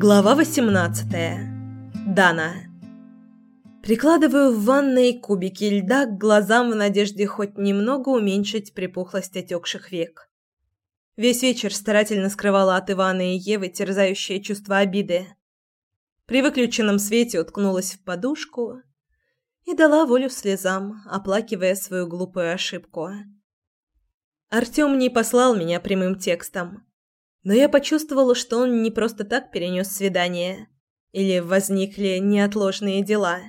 Глава 18. Дана. Прикладываю в ванной кубики льда к глазам в надежде хоть немного уменьшить припухлость отекших век. Весь вечер старательно скрывала от Ивана и Евы терзающее чувство обиды. При выключенном свете уткнулась в подушку и дала волю слезам, оплакивая свою глупую ошибку. Артём не послал меня прямым текстом но я почувствовала, что он не просто так перенес свидание. Или возникли неотложные дела.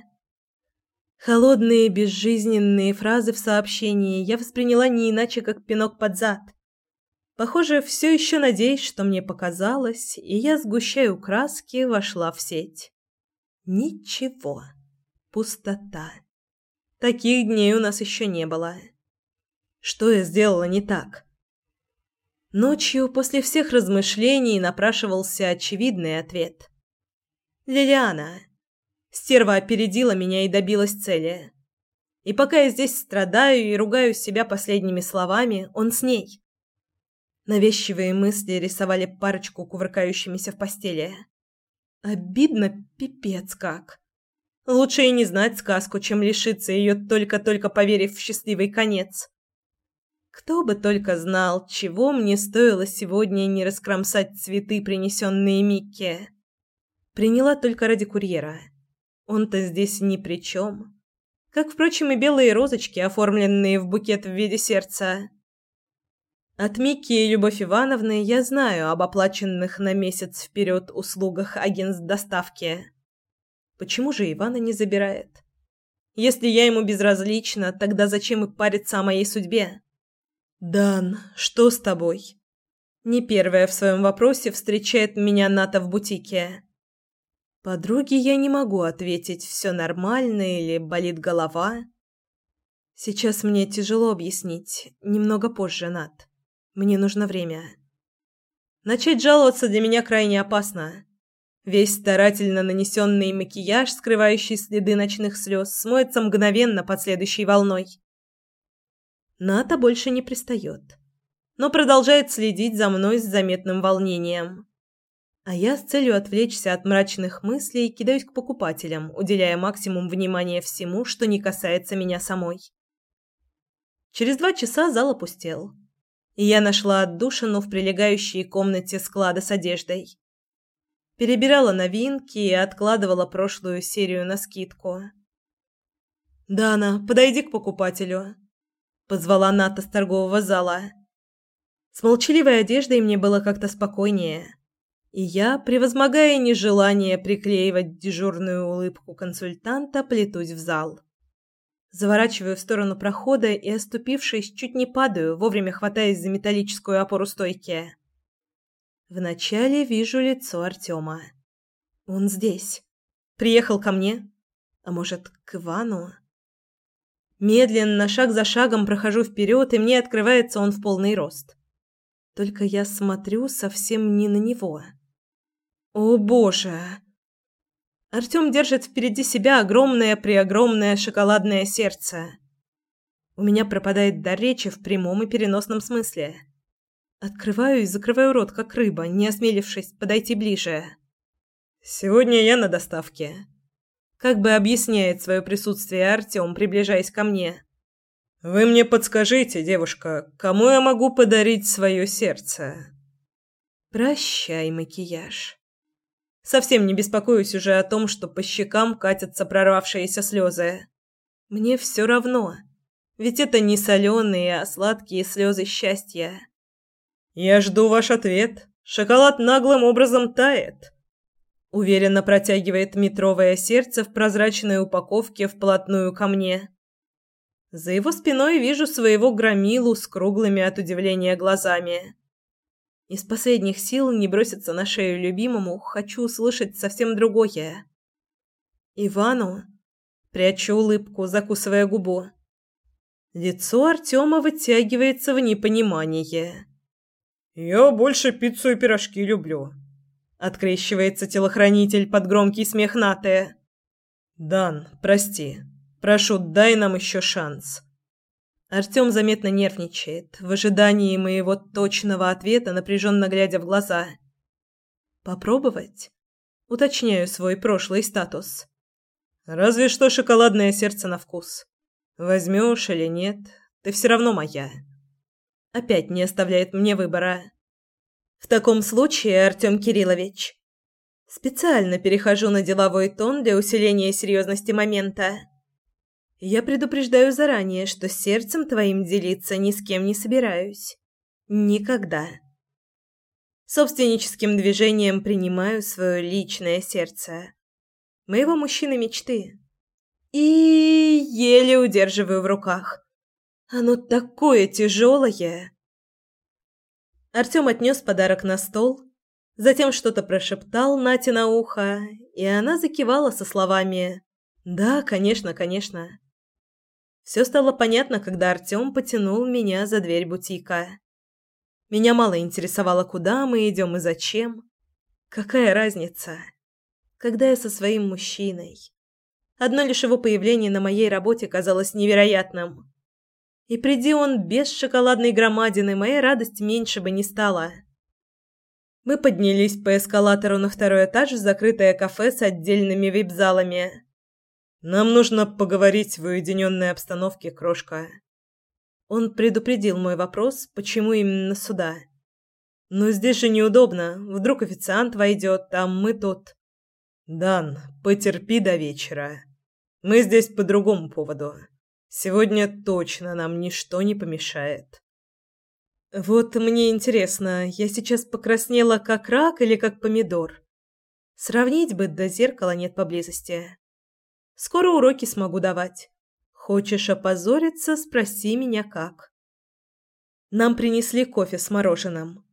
Холодные, безжизненные фразы в сообщении я восприняла не иначе, как пинок под зад. Похоже, все еще надеюсь, что мне показалось, и я, сгущаю краски, вошла в сеть. Ничего. Пустота. Таких дней у нас еще не было. Что я сделала не так? Ночью после всех размышлений напрашивался очевидный ответ. Лилиана. Стерва опередила меня и добилась цели. И пока я здесь страдаю и ругаю себя последними словами, он с ней. Навязчивые мысли рисовали парочку кувыркающимися в постели. Обидно пипец как. Лучше и не знать сказку, чем лишиться ее только-только поверив в счастливый конец. Кто бы только знал, чего мне стоило сегодня не раскромсать цветы, принесенные Микке. Приняла только ради курьера. Он-то здесь ни при чем. Как, впрочем, и белые розочки, оформленные в букет в виде сердца. От Микки и Любовь Ивановны я знаю об оплаченных на месяц вперед услугах агентств доставки. Почему же Ивана не забирает? Если я ему безразлична, тогда зачем и париться о моей судьбе? «Дан, что с тобой?» Не первая в своем вопросе встречает меня Ната в бутике. Подруге я не могу ответить, все нормально или болит голова. Сейчас мне тяжело объяснить, немного позже, Нат. Мне нужно время. Начать жаловаться для меня крайне опасно. Весь старательно нанесенный макияж, скрывающий следы ночных слез, смоется мгновенно под следующей волной. Ната больше не пристает, но продолжает следить за мной с заметным волнением. А я с целью отвлечься от мрачных мыслей кидаюсь к покупателям, уделяя максимум внимания всему, что не касается меня самой. Через два часа зал опустел, и я нашла отдушину в прилегающей комнате склада с одеждой. Перебирала новинки и откладывала прошлую серию на скидку. «Дана, подойди к покупателю», позвала Ната с торгового зала. С молчаливой одеждой мне было как-то спокойнее, и я, превозмогая нежелание приклеивать дежурную улыбку консультанта, плетусь в зал. Заворачиваю в сторону прохода и, оступившись, чуть не падаю, вовремя хватаясь за металлическую опору стойки. Вначале вижу лицо Артема. Он здесь. Приехал ко мне. А может, к Ивану? Медленно, шаг за шагом прохожу вперед, и мне открывается он в полный рост. Только я смотрю совсем не на него. О, боже. Артём держит впереди себя огромное-преогромное шоколадное сердце. У меня пропадает дар речи в прямом и переносном смысле. Открываю и закрываю рот, как рыба, не осмелившись подойти ближе. Сегодня я на доставке. Как бы объясняет свое присутствие Артём, приближаясь ко мне. Вы мне подскажите, девушка, кому я могу подарить свое сердце? Прощай, макияж. Совсем не беспокоюсь уже о том, что по щекам катятся прорвавшиеся слезы. Мне все равно, ведь это не соленые, а сладкие слезы счастья. Я жду ваш ответ. Шоколад наглым образом тает. Уверенно протягивает метровое сердце в прозрачной упаковке вплотную ко мне. За его спиной вижу своего громилу с круглыми от удивления глазами. Из последних сил не броситься на шею любимому, хочу услышать совсем другое. Ивану прячу улыбку, закусывая губу. Лицо Артема вытягивается в непонимание. Я больше пиццу и пирожки люблю, Открещивается телохранитель под громкий смех Наты. «Дан, прости. Прошу, дай нам еще шанс». Артем заметно нервничает, в ожидании моего точного ответа, напряженно глядя в глаза. «Попробовать? Уточняю свой прошлый статус. Разве что шоколадное сердце на вкус. Возьмешь или нет, ты все равно моя. Опять не оставляет мне выбора. В таком случае, Артем Кириллович, специально перехожу на деловой тон для усиления серьезности момента. Я предупреждаю заранее, что сердцем твоим делиться ни с кем не собираюсь. Никогда. Собственническим движением принимаю свое личное сердце. Моего мужчины мечты. И еле удерживаю в руках. Оно такое тяжелое. Артем отнес подарок на стол, затем что-то прошептал Нате на ухо, и она закивала со словами «Да, конечно, конечно». Все стало понятно, когда Артем потянул меня за дверь бутика. Меня мало интересовало, куда мы идем и зачем. Какая разница, когда я со своим мужчиной. Одно лишь его появление на моей работе казалось невероятным. И приди он без шоколадной громадины, моя радость меньше бы не стала. Мы поднялись по эскалатору на второй этаж в закрытое кафе с отдельными вип-залами. Нам нужно поговорить в уединенной обстановке, крошка. Он предупредил мой вопрос, почему именно сюда. Но здесь же неудобно. Вдруг официант войдет, а мы тут. Дан, потерпи до вечера. Мы здесь по другому поводу. Сегодня точно нам ничто не помешает. Вот мне интересно, я сейчас покраснела как рак или как помидор? Сравнить бы, до зеркала нет поблизости. Скоро уроки смогу давать. Хочешь опозориться, спроси меня как. Нам принесли кофе с мороженым.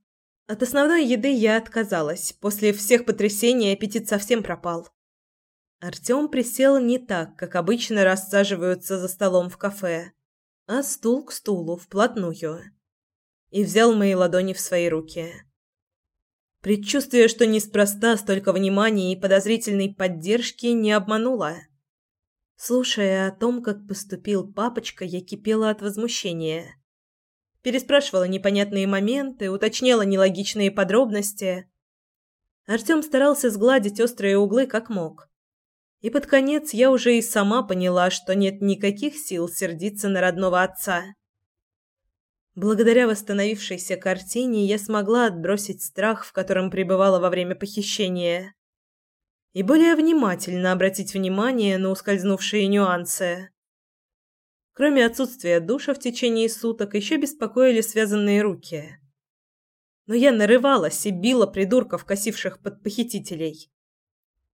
От основной еды я отказалась. После всех потрясений аппетит совсем пропал. Артём присел не так, как обычно рассаживаются за столом в кафе, а стул к стулу, вплотную. И взял мои ладони в свои руки. Предчувствие, что неспроста столько внимания и подозрительной поддержки, не обмануло. Слушая о том, как поступил папочка, я кипела от возмущения. Переспрашивала непонятные моменты, уточняла нелогичные подробности. Артём старался сгладить острые углы как мог. И под конец я уже и сама поняла, что нет никаких сил сердиться на родного отца. Благодаря восстановившейся картине я смогла отбросить страх, в котором пребывала во время похищения и более внимательно обратить внимание на ускользнувшие нюансы. Кроме отсутствия душа в течение суток, еще беспокоили связанные руки. Но я нарывалась и била придурков, косивших под похитителей.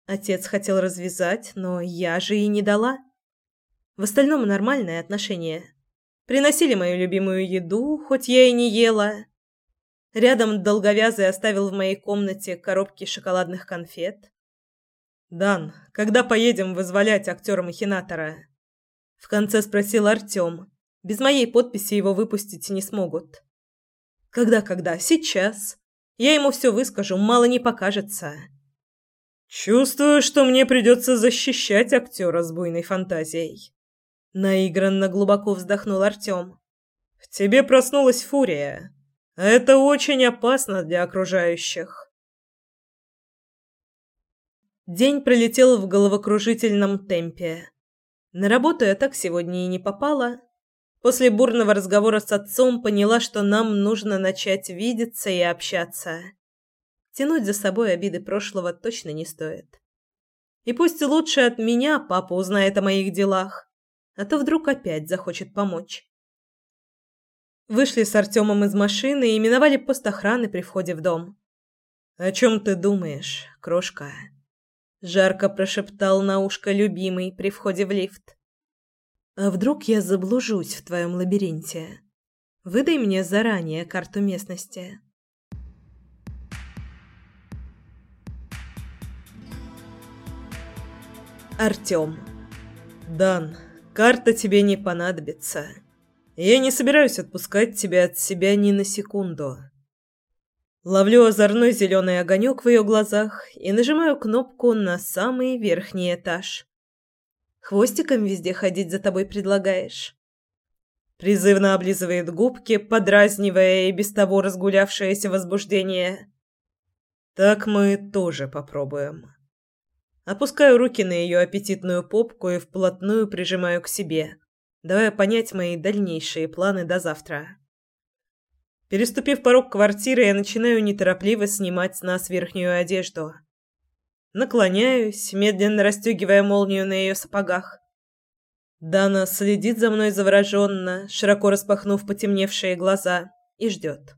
Отец хотел развязать, но я же и не дала. В остальном нормальное отношение. Приносили мою любимую еду, хоть я и не ела. Рядом долговязый оставил в моей комнате коробки шоколадных конфет. «Дан, когда поедем вызволять актера-махинатора?» В конце спросил Артем. Без моей подписи его выпустить не смогут. «Когда-когда? Сейчас. Я ему все выскажу, мало не покажется». «Чувствую, что мне придется защищать актера с буйной фантазией». Наигранно глубоко вздохнул Артем. «В тебе проснулась фурия. Это очень опасно для окружающих». День пролетел в головокружительном темпе. На работу я так сегодня и не попала. После бурного разговора с отцом поняла, что нам нужно начать видеться и общаться. Тянуть за собой обиды прошлого точно не стоит. И пусть лучше от меня папа узнает о моих делах, а то вдруг опять захочет помочь. Вышли с Артемом из машины и миновали пост охраны при входе в дом. «О чем ты думаешь, крошка?» жарко прошептал на ушко любимый при входе в лифт. А вдруг я заблужусь в твоем лабиринте? Выдай мне заранее карту местности. Артём. Дан, карта тебе не понадобится. Я не собираюсь отпускать тебя от себя ни на секунду. Ловлю озорной зеленый огонек в ее глазах и нажимаю кнопку на самый верхний этаж. Хвостиком везде ходить за тобой предлагаешь. Призывно облизывает губки, подразнивая и без того разгулявшееся возбуждение. Так мы тоже попробуем. Опускаю руки на ее аппетитную попку и вплотную прижимаю к себе, давая понять мои дальнейшие планы до завтра. Переступив порог квартиры, я начинаю неторопливо снимать с нас верхнюю одежду. Наклоняюсь, медленно расстегивая молнию на ее сапогах. Дана следит за мной завороженно, широко распахнув потемневшие глаза, и ждет.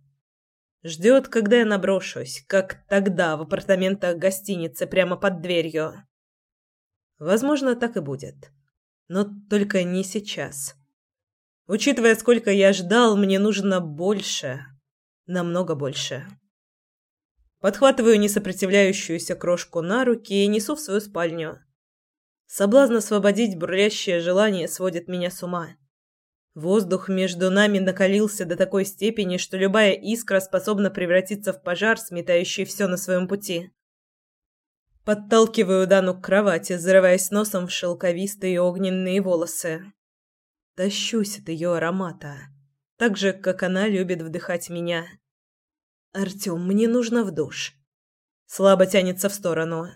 Ждет, когда я наброшусь, как тогда в апартаментах гостиницы прямо под дверью. Возможно, так и будет. Но только не сейчас. Учитывая, сколько я ждал, мне нужно больше. Намного больше. Подхватываю несопротивляющуюся крошку на руки и несу в свою спальню. Соблазн освободить бурлящее желание сводит меня с ума. Воздух между нами накалился до такой степени, что любая искра способна превратиться в пожар, сметающий все на своем пути. Подталкиваю Дану к кровати, зарываясь носом в шелковистые огненные волосы. Тащусь от ее аромата, так же, как она любит вдыхать меня. «Артем, мне нужно в душ». Слабо тянется в сторону.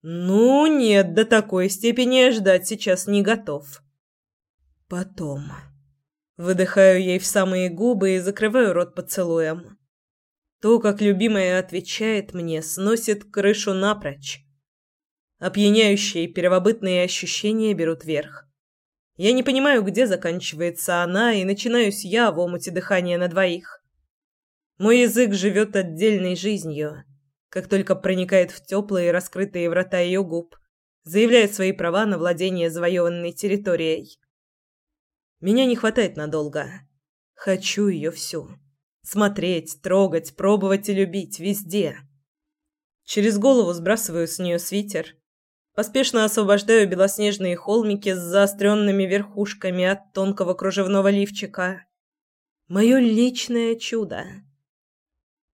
«Ну, нет, до такой степени ждать сейчас не готов». «Потом...» Выдыхаю ей в самые губы и закрываю рот поцелуем. То, как любимая отвечает мне, сносит крышу напрочь. Опьяняющие первобытные ощущения берут верх. Я не понимаю, где заканчивается она, и начинаюсь я в омуте дыхания на двоих. Мой язык живет отдельной жизнью, как только проникает в теплые раскрытые врата ее губ, заявляет свои права на владение завоеванной территорией. Меня не хватает надолго. Хочу ее всю. Смотреть, трогать, пробовать и любить везде. Через голову сбрасываю с нее свитер. Поспешно освобождаю белоснежные холмики с заостренными верхушками от тонкого кружевного лифчика. Мое личное чудо.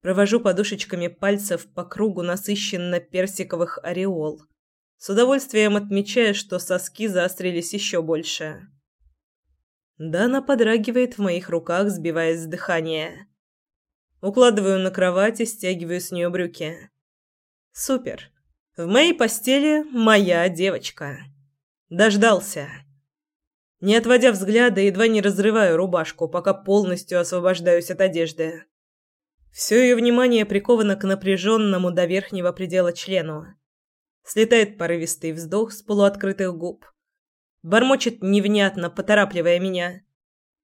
Провожу подушечками пальцев по кругу насыщенно-персиковых ореол, с удовольствием отмечая, что соски заострились еще больше. Дана подрагивает в моих руках, сбиваясь с дыхания. Укладываю на кровать и стягиваю с нее брюки. Супер. В моей постели моя девочка. Дождался. Не отводя взгляда, едва не разрываю рубашку, пока полностью освобождаюсь от одежды. Все ее внимание приковано к напряженному до верхнего предела члену. Слетает порывистый вздох с полуоткрытых губ бормочет невнятно, поторапливая меня.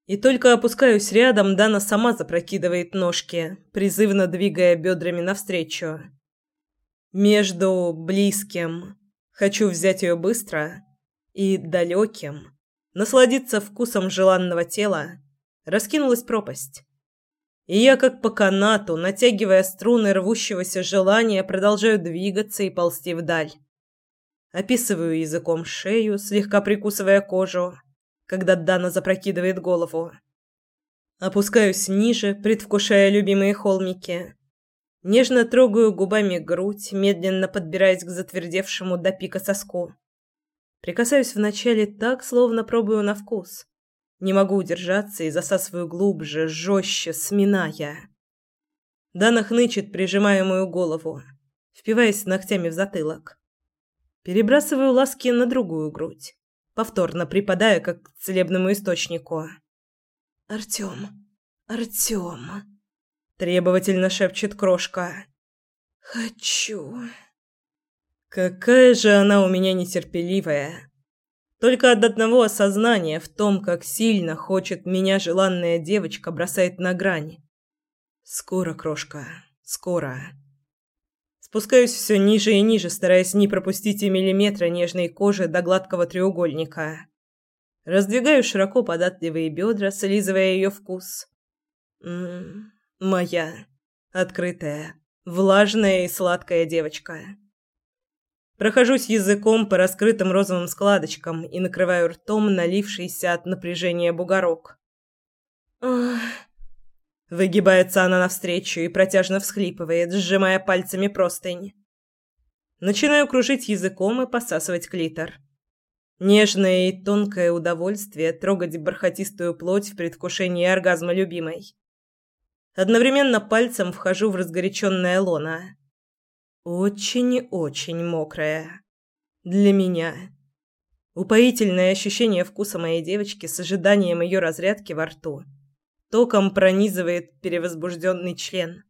И только опускаюсь рядом, Дана сама запрокидывает ножки, призывно двигая бедрами навстречу. Между близким «хочу взять ее быстро» и далеким насладиться вкусом желанного тела раскинулась пропасть. И я, как по канату, натягивая струны рвущегося желания, продолжаю двигаться и ползти вдаль. Описываю языком шею, слегка прикусывая кожу, когда Дана запрокидывает голову. Опускаюсь ниже, предвкушая любимые холмики. Нежно трогаю губами грудь, медленно подбираясь к затвердевшему до пика соску. Прикасаюсь вначале так, словно пробую на вкус. Не могу удержаться и засасываю глубже, жестче, сминая. Дана хнычет, прижимая мою голову, впиваясь ногтями в затылок. Перебрасываю ласки на другую грудь, повторно припадая как к целебному источнику. «Артём! Артём!» – требовательно шепчет крошка. «Хочу!» Какая же она у меня нетерпеливая. Только от одного осознания в том, как сильно хочет меня желанная девочка, бросает на грань. Скоро, крошка, скоро. Спускаюсь все ниже и ниже, стараясь не пропустить и миллиметра нежной кожи до гладкого треугольника. Раздвигаю широко податливые бедра, слизывая ее вкус. М моя открытая, влажная и сладкая девочка. Прохожусь языком по раскрытым розовым складочкам и накрываю ртом налившийся от напряжения бугорок. Ах. Выгибается она навстречу и протяжно всхлипывает, сжимая пальцами простынь. Начинаю кружить языком и посасывать клитор. Нежное и тонкое удовольствие трогать бархатистую плоть в предвкушении оргазма любимой. Одновременно пальцем вхожу в разгоряченное лоно. Очень-очень мокрая. Для меня. Упоительное ощущение вкуса моей девочки с ожиданием ее разрядки во рту. Током пронизывает перевозбужденный член.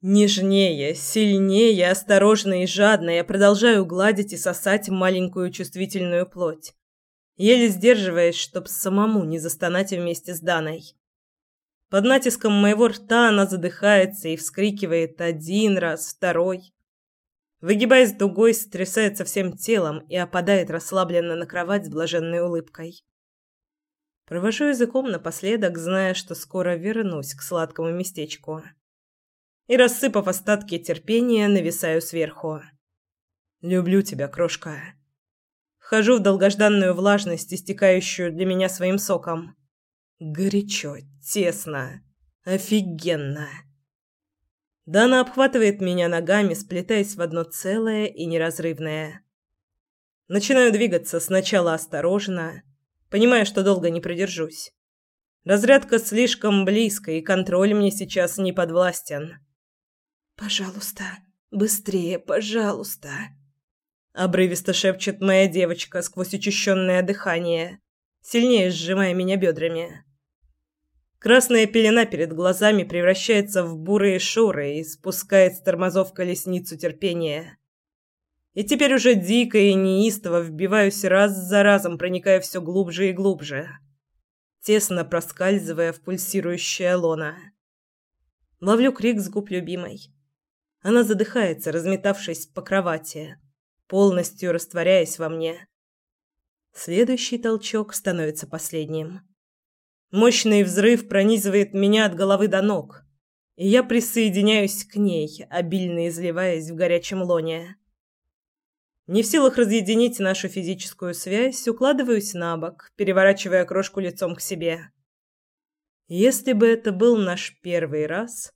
Нежнее, сильнее, осторожно и жадно я продолжаю гладить и сосать маленькую чувствительную плоть, еле сдерживаясь, чтоб самому не застонать вместе с Даной. Под натиском моего рта она задыхается и вскрикивает один раз, второй. Выгибаясь дугой, сотрясается всем телом и опадает расслабленно на кровать с блаженной улыбкой. Провожу языком напоследок, зная, что скоро вернусь к сладкому местечку и, рассыпав остатки терпения, нависаю сверху. «Люблю тебя, крошка». Вхожу в долгожданную влажность, истекающую для меня своим соком. Горячо, тесно, офигенно. Дана обхватывает меня ногами, сплетаясь в одно целое и неразрывное. Начинаю двигаться сначала осторожно, понимая, что долго не продержусь. Разрядка слишком близко, и контроль мне сейчас не подвластен. «Пожалуйста, быстрее, пожалуйста!» Обрывисто шепчет моя девочка сквозь учащенное дыхание, сильнее сжимая меня бедрами. Красная пелена перед глазами превращается в бурые шоры и спускает с тормозов колесницу терпения. И теперь уже дико и неистово вбиваюсь раз за разом, проникая все глубже и глубже, тесно проскальзывая в пульсирующее лоно. Ловлю крик с губ любимой. Она задыхается, разметавшись по кровати, полностью растворяясь во мне. Следующий толчок становится последним. Мощный взрыв пронизывает меня от головы до ног, и я присоединяюсь к ней, обильно изливаясь в горячем лоне. Не в силах разъединить нашу физическую связь, укладываюсь на бок, переворачивая крошку лицом к себе. Если бы это был наш первый раз,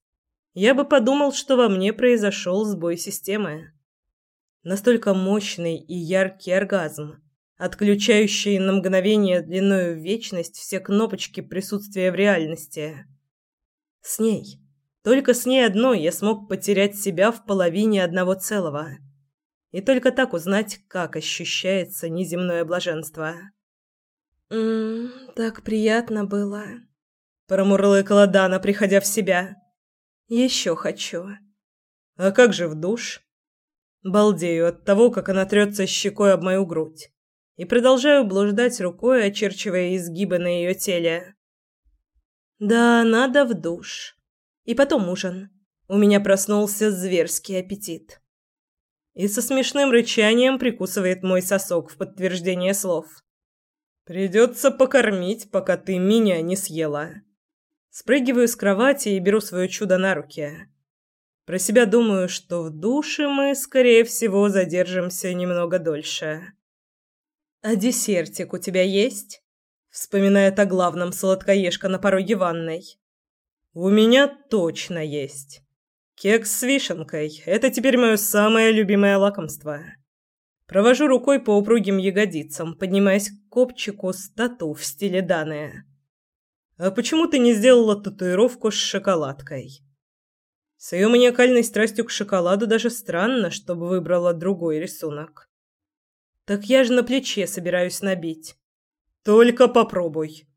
я бы подумал, что во мне произошел сбой системы. Настолько мощный и яркий оргазм, отключающий на мгновение длиною в вечность все кнопочки присутствия в реальности. С ней, только с ней одной я смог потерять себя в половине одного целого. И только так узнать, как ощущается неземное блаженство. «Ммм, так приятно было», — промурлыкала Дана, приходя в себя. Еще хочу. А как же в душ? Балдею от того, как она трется щекой об мою грудь. И продолжаю блуждать рукой, очерчивая изгибы на ее теле. Да, надо в душ. И потом ужин. У меня проснулся зверский аппетит. И со смешным рычанием прикусывает мой сосок в подтверждение слов. Придется покормить, пока ты меня не съела. Спрыгиваю с кровати и беру свое чудо на руки. Про себя думаю, что в душе мы, скорее всего, задержимся немного дольше. «А десертик у тебя есть?» Вспоминает о главном сладкоежка на пороге ванной. «У меня точно есть. Кекс с вишенкой – это теперь мое самое любимое лакомство». Провожу рукой по упругим ягодицам, поднимаясь к копчику с тату в стиле Даны. А почему ты не сделала татуировку с шоколадкой? С ее маниакальной страстью к шоколаду даже странно, чтобы выбрала другой рисунок. Так я же на плече собираюсь набить. Только попробуй.